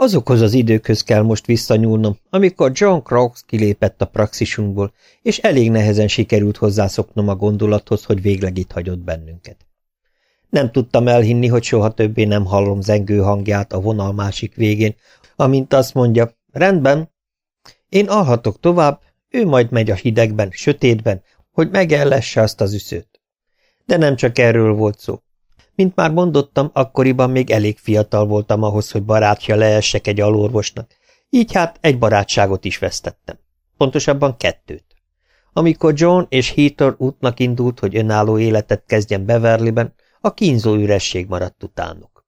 Azokhoz az időkhöz kell most visszanyúlnom, amikor John Crokes kilépett a praxisunkból, és elég nehezen sikerült hozzászoknom a gondolathoz, hogy végleg itt hagyott bennünket. Nem tudtam elhinni, hogy soha többé nem hallom zengő hangját a vonal másik végén, amint azt mondja, rendben, én alhatok tovább, ő majd megy a hidegben, sötétben, hogy megellesse azt az üszőt. De nem csak erről volt szó. Mint már mondottam, akkoriban még elég fiatal voltam ahhoz, hogy barátja leessek egy alorvosnak, így hát egy barátságot is vesztettem. Pontosabban kettőt. Amikor John és Heater útnak indult, hogy önálló életet kezdjen Beverlyben, a kínzó üresség maradt utánuk.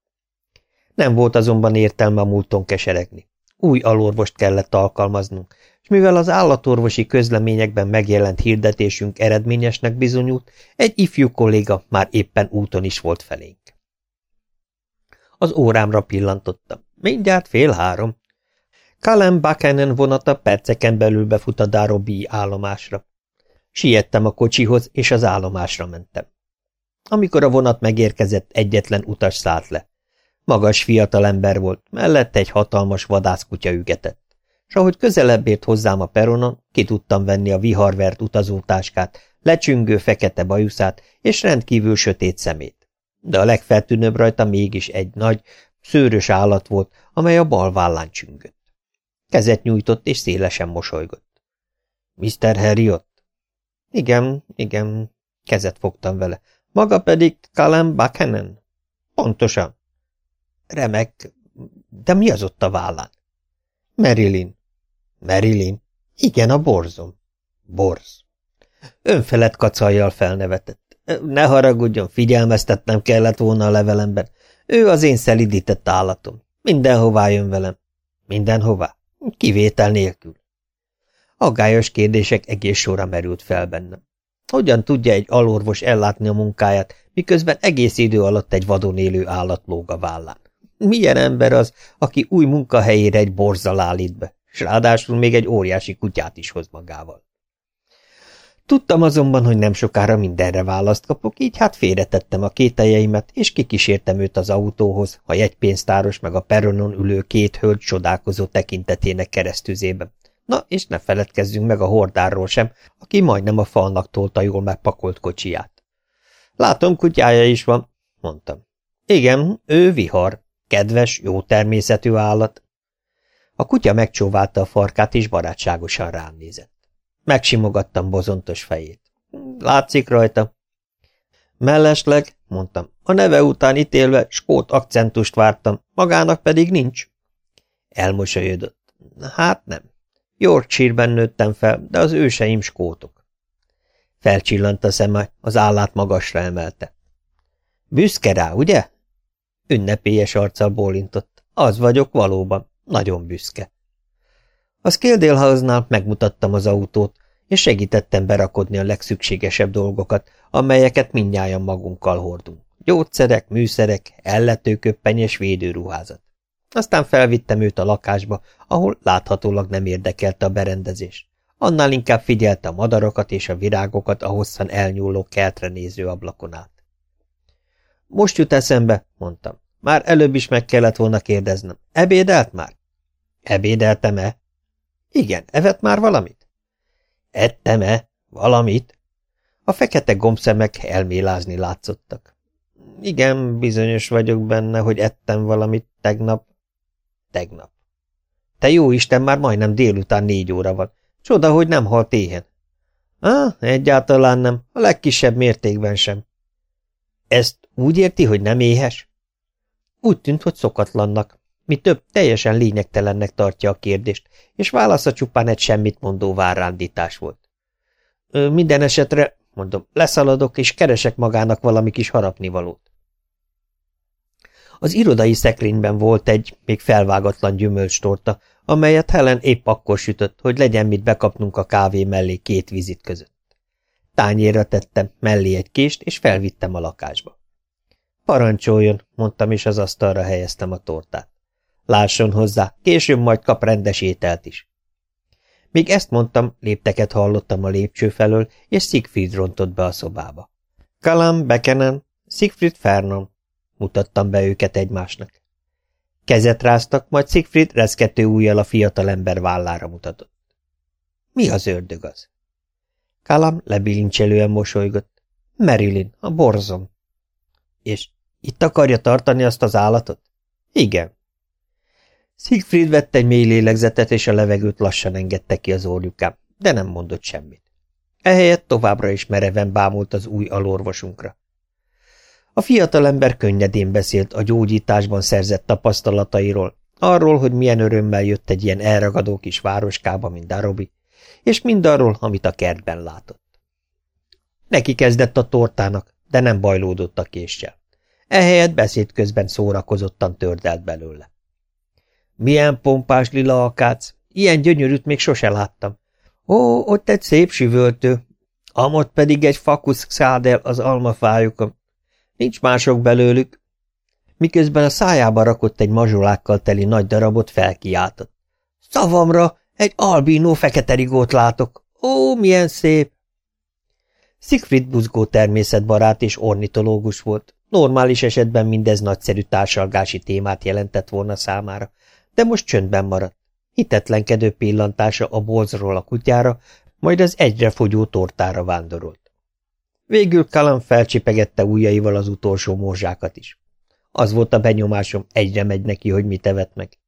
Nem volt azonban értelme a múlton keseregni. Új alorvost kellett alkalmaznunk, és mivel az állatorvosi közleményekben megjelent hirdetésünk eredményesnek bizonyult, egy ifjú kolléga már éppen úton is volt felénk. Az órámra pillantottam. Mindjárt fél három. Kalem Buchanan vonata perceken belül befut a Darobi állomásra. Siettem a kocsihoz, és az állomásra mentem. Amikor a vonat megérkezett, egyetlen utas szállt le. Magas fiatal ember volt, mellette egy hatalmas vadászkutya ügetett. S ahogy közelebb ért hozzám a peronon, ki tudtam venni a viharvert utazótáskát, lecsüngő fekete bajuszát és rendkívül sötét szemét. De a legfeltűnőbb rajta mégis egy nagy, szőrös állat volt, amely a bal vállán csüngött. Kezet nyújtott és szélesen mosolygott. – Mr. Harriot? – Igen, igen, kezet fogtam vele. Maga pedig Callum Buchanan? – Pontosan. Remek, de mi az ott a vállán? Marilyn. Marilyn? Igen, a borzom. Borz. Önfelett kacajjal felnevetett. Ne haragudjon, figyelmeztetnem kellett volna a levelemben. Ő az én szelidített állatom. Mindenhová jön velem. Mindenhová? Kivétel nélkül. Aggályos kérdések egész sorra merült fel bennem. Hogyan tudja egy alorvos ellátni a munkáját, miközben egész idő alatt egy vadon élő állat lóg a vállán? Milyen ember az, aki új munkahelyére egy borzal állít be, s ráadásul még egy óriási kutyát is hoz magával? Tudtam azonban, hogy nem sokára mindenre választ kapok, így hát félretettem a kételjeimet, és kikísértem őt az autóhoz, a jegypénztáros meg a peronon ülő két hölgy csodálkozó tekintetének keresztüzében. Na, és ne feledkezzünk meg a hordárról sem, aki majdnem a falnak tolta jól megpakolt kocsiját. Látom, kutyája is van, mondtam. Igen, ő vihar, Kedves, jó természetű állat. A kutya megcsóválta a farkát, és barátságosan rám nézett. Megsimogattam bozontos fejét. Látszik rajta. Mellesleg, mondtam, a neve után ítélve skót akcentust vártam, magának pedig nincs. Elmosolyodott. Hát nem. Yorkshire-ben nőttem fel, de az őseim skótok. Felcsillant a szeme, az állát magasra emelte. Büszke rá, ugye? Ünnepélyes arccal bólintott. Az vagyok valóban. Nagyon büszke. A Skildale megmutattam az autót, és segítettem berakodni a legszükségesebb dolgokat, amelyeket mindnyájan magunkkal hordunk. Gyógyszerek, műszerek, elletőköppeny és védőruházat. Aztán felvittem őt a lakásba, ahol láthatólag nem érdekelte a berendezés. Annál inkább figyelte a madarakat és a virágokat a hosszan elnyúló keltre néző ablakon át. Most jut eszembe, mondtam. Már előbb is meg kellett volna kérdeznem. Ebédelt már? Ebédeltem-e? Igen, evett már valamit? Ettem-e? Valamit? A fekete gombszemek elmélázni látszottak. Igen, bizonyos vagyok benne, hogy ettem valamit tegnap. Tegnap. Te jó Isten, már majdnem délután négy óra van. Csoda, hogy nem halt éhen. Ah, egyáltalán nem, a legkisebb mértékben sem. Ezt úgy érti, hogy nem éhes? Úgy tűnt, hogy szokatlannak. Mi több, teljesen lényegtelennek tartja a kérdést, és válasza csupán egy semmit mondó várrándítás volt. Ö, minden esetre, mondom, leszaladok, és keresek magának valami kis harapnivalót. Az irodai szekrényben volt egy, még felvágatlan gyümölcstorta, amelyet Helen épp akkor sütött, hogy legyen mit bekapnunk a kávé mellé két vizit között. Tányérra tettem mellé egy kést, és felvittem a lakásba. Parancsoljon, mondtam, és az asztalra helyeztem a tortát. Lásson hozzá, később majd kap rendes ételt is. Még ezt mondtam, lépteket hallottam a lépcső felől, és Siegfried rontott be a szobába. Kalam, Bekenen, Siegfried Fernon, mutattam be őket egymásnak. Kezet ráztak, majd Siegfried reszkető ujjal a fiatalember vállára mutatott. Mi az ördög az? Kalam lebilincselően mosolygott. Marilyn, a borzom. És itt akarja tartani azt az állatot? Igen. Siegfried vett egy mély lélegzetet, és a levegőt lassan engedte ki az orjukán, de nem mondott semmit. Ehelyett továbbra is mereven bámult az új alorvosunkra. A fiatalember könnyedén beszélt a gyógyításban szerzett tapasztalatairól, arról, hogy milyen örömmel jött egy ilyen elragadó kis városkába, mint Darobi, és mindarról, amit a kertben látott. Neki kezdett a tortának, de nem bajlódott a késsel. Ehelyett beszéd közben szórakozottan tördelt belőle. Milyen pompás lila akác, ilyen gyönyörűt még sose láttam. Ó, ott egy szép süvöltő, amott pedig egy fakusz szádel az almafájukon. Nincs mások belőlük. Miközben a szájába rakott egy mazsolákkal teli nagy darabot, felkiáltott. Szavamra, egy albínó fekete rigót látok. Ó, milyen szép! Siegfried buzgó természetbarát és ornitológus volt. Normális esetben mindez nagyszerű társalgási témát jelentett volna számára, de most csöndben maradt. Hitetlenkedő pillantása a bolzról a kutyára, majd az egyre fogyó tortára vándorolt. Végül Kalam felcsipegette ujjaival az utolsó morzsákat is. Az volt a benyomásom, egyre megy neki, hogy mit tevet meg,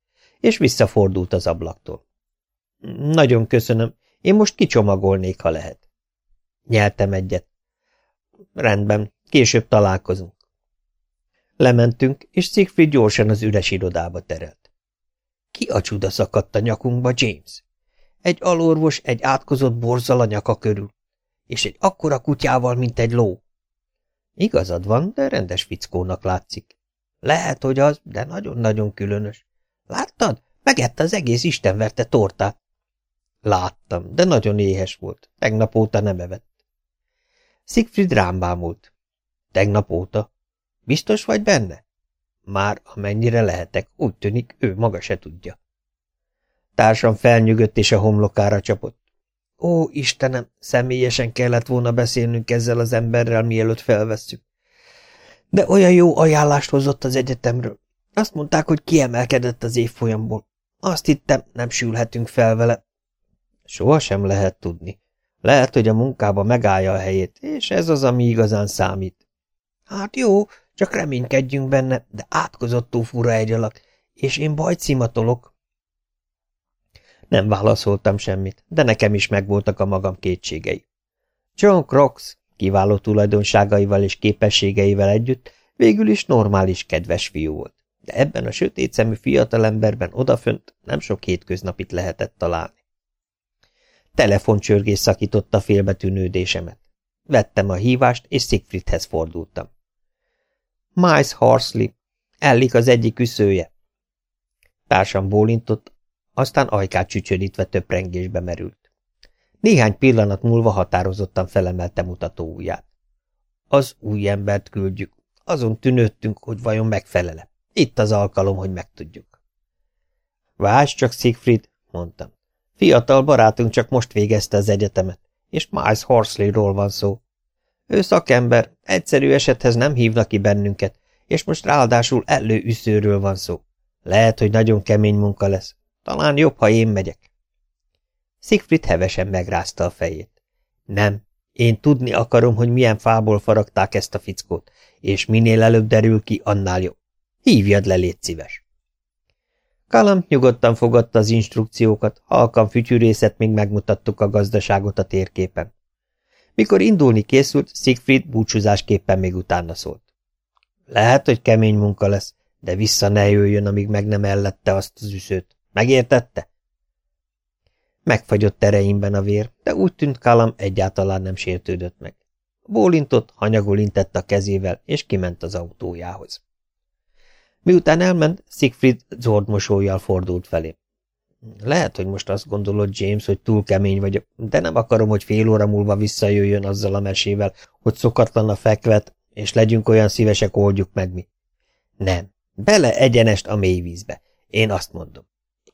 és visszafordult az ablaktól. Nagyon köszönöm, én most kicsomagolnék, ha lehet. Nyeltem egyet. Rendben, később találkozunk. Lementünk, és Siegfried gyorsan az üres irodába terelt. Ki a csuda szakadt a nyakunkba, James? Egy alorvos egy átkozott borzal a nyaka körül, és egy akkora kutyával, mint egy ló. Igazad van, de rendes fickónak látszik. Lehet, hogy az, de nagyon-nagyon különös. Láttad? Megette az egész istenverte tortát. Láttam, de nagyon éhes volt. Tegnap óta nem evett. Siegfried rám bámult. Tegnap óta? Biztos vagy benne? Már amennyire lehetek, úgy tűnik, ő maga se tudja. Társam felnyögött és a homlokára csapott. Ó, Istenem, személyesen kellett volna beszélnünk ezzel az emberrel, mielőtt felvesszük. De olyan jó ajánlást hozott az egyetemről. Azt mondták, hogy kiemelkedett az évfolyamból. Azt hittem, nem sülhetünk fel vele. Soha sem lehet tudni. Lehet, hogy a munkába megállja a helyét, és ez az, ami igazán számít. Hát jó, csak reménykedjünk benne, de átkozottó fura egy alak, és én bajt szimatolok. Nem válaszoltam semmit, de nekem is megvoltak a magam kétségei. John Crocs kiváló tulajdonságaival és képességeivel együtt végül is normális, kedves fiú volt, de ebben a sötét szemű fiatalemberben odafönt nem sok hétköznapit lehetett találni. Telefoncsörgés szakította félbetűnődésemet. Vettem a hívást, és Siegfriedhez fordultam. Miles Horsley, ellik az egyik üszője. Társam bólintott, aztán ajkát csücsörítve rengésbe merült. Néhány pillanat múlva határozottan felemelte mutató ujját. Az új embert küldjük. Azon tűnődtünk, hogy vajon megfelele. Itt az alkalom, hogy megtudjuk. Várj csak, Siegfried, mondtam. Fiatal barátunk csak most végezte az egyetemet, és Miles Horsley-ról van szó. Ő szakember, egyszerű esethez nem hívnak ki bennünket, és most ráadásul előüszőről van szó. Lehet, hogy nagyon kemény munka lesz. Talán jobb, ha én megyek. Siegfried hevesen megrázta a fejét. Nem, én tudni akarom, hogy milyen fából faragták ezt a fickót, és minél előbb derül ki, annál jobb. Hívjad le, légy szíves. Kalam nyugodtan fogadta az instrukciókat, halkan fütyűrészet, még megmutattuk a gazdaságot a térképen. Mikor indulni készült, Siegfried búcsúzásképpen még utána szólt. Lehet, hogy kemény munka lesz, de vissza ne jöjjön, amíg meg nem ellette azt az üszőt. Megértette? Megfagyott ereimben a vér, de úgy tűnt Kalam egyáltalán nem sértődött meg. Bólintott, hanyagul intett a kezével, és kiment az autójához. Miután elment, Siegfried zord mosolyjal fordult felé. Lehet, hogy most azt gondolod, James, hogy túl kemény vagyok, de nem akarom, hogy fél óra múlva visszajöjjön azzal a mesével, hogy szokatlan a fekvet, és legyünk olyan szívesek, oldjuk meg mi. Nem, bele egyenest a mély vízbe. Én azt mondom.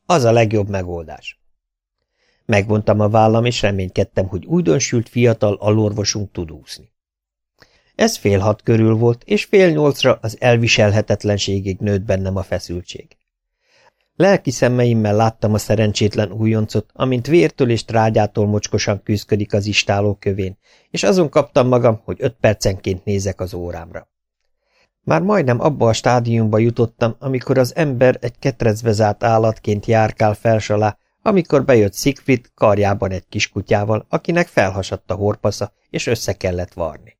Az a legjobb megoldás. Megvontam a vállam, és reménykedtem, hogy újdonsült fiatal alorvosunk tud úszni. Ez fél hat körül volt, és fél nyolcra az elviselhetetlenségig nőtt bennem a feszültség. Lelki szemeimmel láttam a szerencsétlen újoncot, amint vértől és trágyától mocskosan küzdik az istáló kövén, és azon kaptam magam, hogy öt percenként nézek az órámra. Már majdnem abba a stádiumba jutottam, amikor az ember egy ketrecbe zárt állatként járkál felsalá, amikor bejött Siegfried karjában egy kiskutyával, akinek felhasadt a horpasza, és össze kellett varni.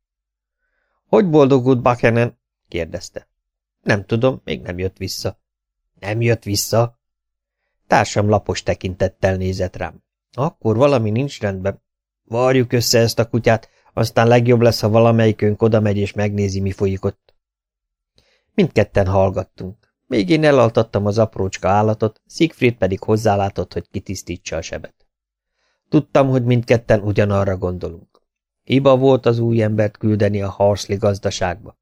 – Hogy boldogult Bakenen? – kérdezte. – Nem tudom, még nem jött vissza. – Nem jött vissza? Társam lapos tekintettel nézett rám. Akkor valami nincs rendben. Varjuk össze ezt a kutyát, aztán legjobb lesz, ha valamelyikünk oda megy és megnézi, mi folyik ott. Mindketten hallgattunk. Még én elaltattam az aprócska állatot, Siegfried pedig hozzálátott, hogy kitisztítsa a sebet. Tudtam, hogy mindketten ugyanarra gondolunk. Iba volt az új embert küldeni a Harsli gazdaságba.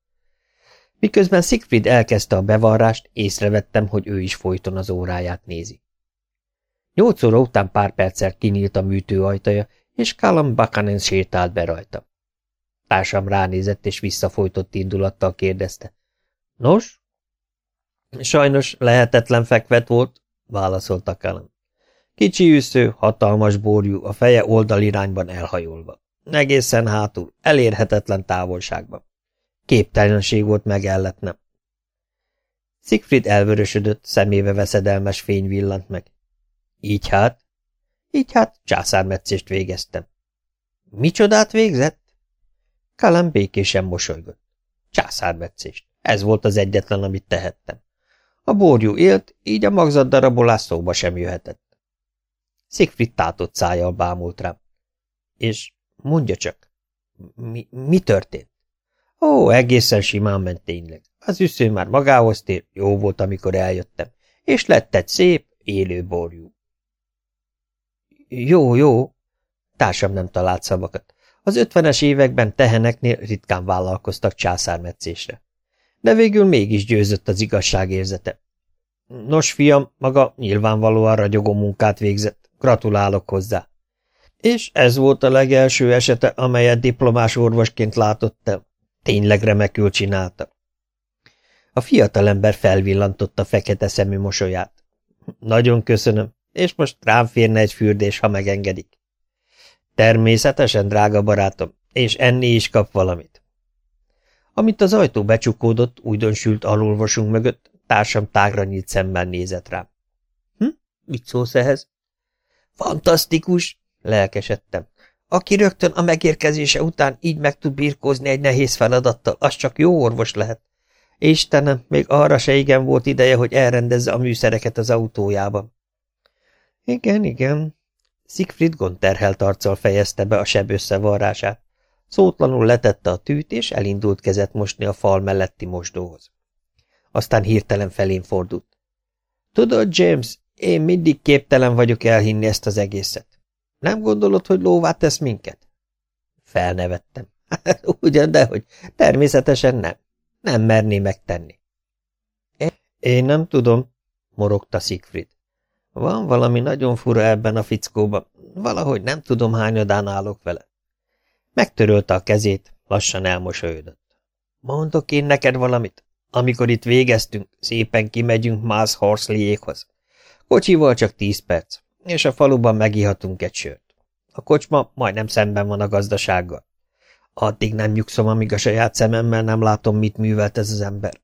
Miközben Siegfried elkezdte a bevarrást, észrevettem, hogy ő is folyton az óráját nézi. Nyolc óra után pár perccel kinyílt a műtő ajtaja, és Callum Buchanan sétált be rajta. Társam ránézett, és visszafolytott indulattal kérdezte. Nos? Sajnos lehetetlen fekvet volt, válaszolta Callum. Kicsi üsző, hatalmas borjú, a feje oldalirányban elhajolva. Egészen hátul, elérhetetlen távolságban. Képtelenség volt megelletnem. Siegfried elvörösödött, szemébe veszedelmes fény villant meg. Így hát? Így hát császármetszést végeztem. Micsodát végzett? Kalem békésen mosolygott. Császármetszést. Ez volt az egyetlen, amit tehettem. A borjú élt, így a magzatdarabolás szóba sem jöhetett. Szigfried tátott szájjal bámult rám. És mondja csak, mi, mi történt? Ó, egészen simán ment tényleg. Az üsző már magához tér, jó volt, amikor eljöttem, és lett egy szép, élő borjú. Jó, jó. Társam nem talált szavakat. Az ötvenes években teheneknél ritkán vállalkoztak császármetszésre. De végül mégis győzött az igazság érzete. Nos, fiam, maga nyilvánvalóan ragyogó munkát végzett. Gratulálok hozzá. És ez volt a legelső esete, amelyet diplomás orvosként látott el. Tényleg remekül csinálta. A fiatalember felvillantotta fekete szemű mosolyát. Nagyon köszönöm és most rám férne egy fürdés, ha megengedik. Természetesen, drága barátom, és enni is kap valamit. Amint az ajtó becsukódott, újdonsült alulvosunk mögött, társam tágra nyílt szemmel nézett rám. Hm? Mit szólsz ehhez? Fantasztikus! lelkesedtem. Aki rögtön a megérkezése után így meg tud birkózni egy nehéz feladattal, az csak jó orvos lehet. Istenem, még arra se igen volt ideje, hogy elrendezze a műszereket az autójában. Igen, igen. Siegfried gondterhelt arccal fejezte be a seb összevarrását. Szótlanul letette a tűt, és elindult kezet mosni a fal melletti mosdóhoz. Aztán hirtelen felén fordult. Tudod, James, én mindig képtelen vagyok elhinni ezt az egészet. Nem gondolod, hogy lóvá tesz minket? Felnevettem. Ugyan, dehogy. Természetesen nem. Nem merné megtenni. Én nem tudom, morogta Siegfried. Van valami nagyon fura ebben a fickóban, valahogy nem tudom hányadán állok vele. Megtörölte a kezét, lassan elmosolyodott. Mondok én neked valamit? Amikor itt végeztünk, szépen kimegyünk Mász Horsleyékhoz. Kocsival csak tíz perc, és a faluban megihatunk egy sört. A kocsma majdnem szemben van a gazdasággal. Addig nem nyugszom, amíg a saját szememmel nem látom, mit művelt ez az ember.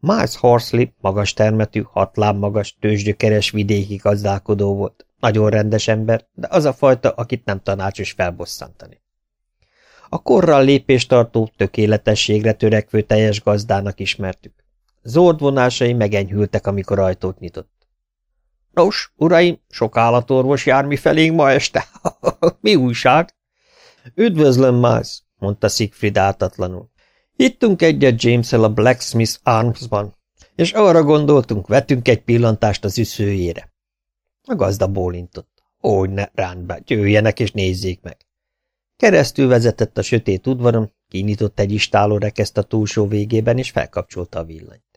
Miles Horsley magas termetű, hat láb magas, tőzsgyökeres vidéki gazdálkodó volt. Nagyon rendes ember, de az a fajta, akit nem tanácsos felbosszantani. A korral lépéstartó, tökéletességre törekvő teljes gazdának ismertük. Zord vonásai megenyhültek, amikor ajtót nyitott. Nos, uraim, sok állatorvos jár mi felénk ma este. mi újság? Üdvözlöm, Miles, mondta Siegfried áltatlanul. Ittunk egyet james a Blacksmith Armsban, és arra gondoltunk, vetünk egy pillantást az üszőjére. A gazda bólintott. Hogy ne, rándba, jöjjenek és nézzék meg. Keresztül vezetett a sötét udvaron, kinyitott egy istálórekeszt a túlsó végében, és felkapcsolta a villanyt.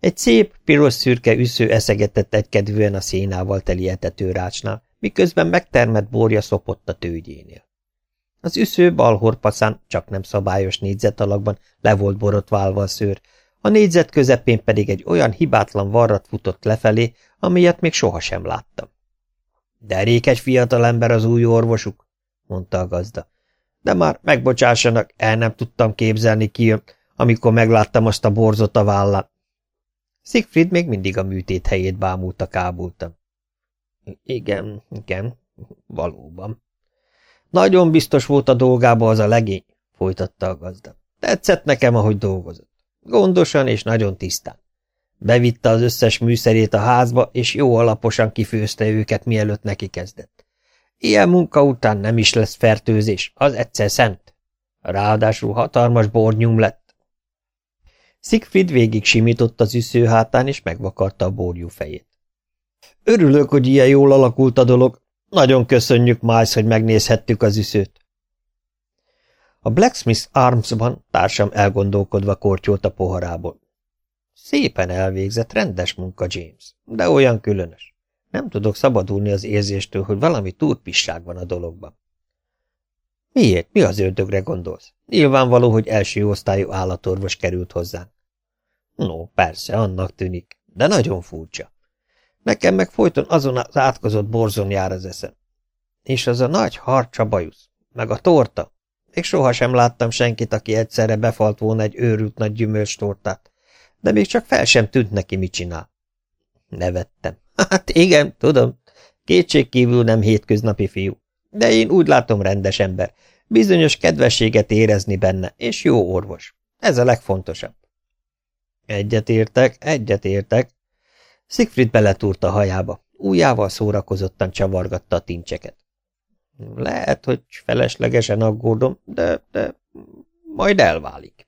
Egy szép, piros-szürke üsző eszegetett egykedvűen a szénával teli etetőrácsnál, miközben megtermett borja szopott a tőgyénél. Az üsző bal horpaszán csak nem szabályos négyzetalakban le volt borotválva a szőr, a négyzet közepén pedig egy olyan hibátlan varrat futott lefelé, amilyet még sohasem láttam. Derék egy fiatal ember az új orvosuk, mondta a gazda. De már megbocsássanak, el nem tudtam képzelni ki, amikor megláttam azt a borzot a vállán. Siegfried még mindig a műtét helyét bámulta kábultam. Igen, igen, valóban. Nagyon biztos volt a dolgába az a legény, folytatta a gazda. Tetszett nekem, ahogy dolgozott. Gondosan és nagyon tisztán. Bevitte az összes műszerét a házba, és jó alaposan kifőzte őket, mielőtt neki kezdett. Ilyen munka után nem is lesz fertőzés, az egyszer szent. Ráadásul hatalmas bornyum lett. Siegfried végig simított az üsző hátán, és megvakarta a borjú fejét. Örülök, hogy ilyen jól alakult a dolog. Nagyon köszönjük, Miles, hogy megnézhettük az üszőt. A Blacksmith Armsban társam elgondolkodva kortyolt a poharából. Szépen elvégzett, rendes munka, James, de olyan különös. Nem tudok szabadulni az érzéstől, hogy valami túlpisság van a dologban. Miért? Mi az ördögre gondolsz? Nyilvánvaló, hogy első osztályú állatorvos került hozzánk. No, persze, annak tűnik, de nagyon furcsa. Nekem meg folyton azon az átkozott borzon jár az eszem. És az a nagy harcsa bajusz, meg a torta. Még sohasem láttam senkit, aki egyszerre befalt volna egy őrült nagy gyümölcs tortát, de még csak fel sem tűnt neki, mit csinál. Nevettem. Hát igen, tudom, kétségkívül nem hétköznapi fiú, de én úgy látom rendes ember, bizonyos kedvességet érezni benne, és jó orvos. Ez a legfontosabb. Egyetértek, egyetértek. Siegfried beletúrt a hajába, újjával szórakozottan csavargatta a tincseket. Lehet, hogy feleslegesen aggódom, de, de majd elválik.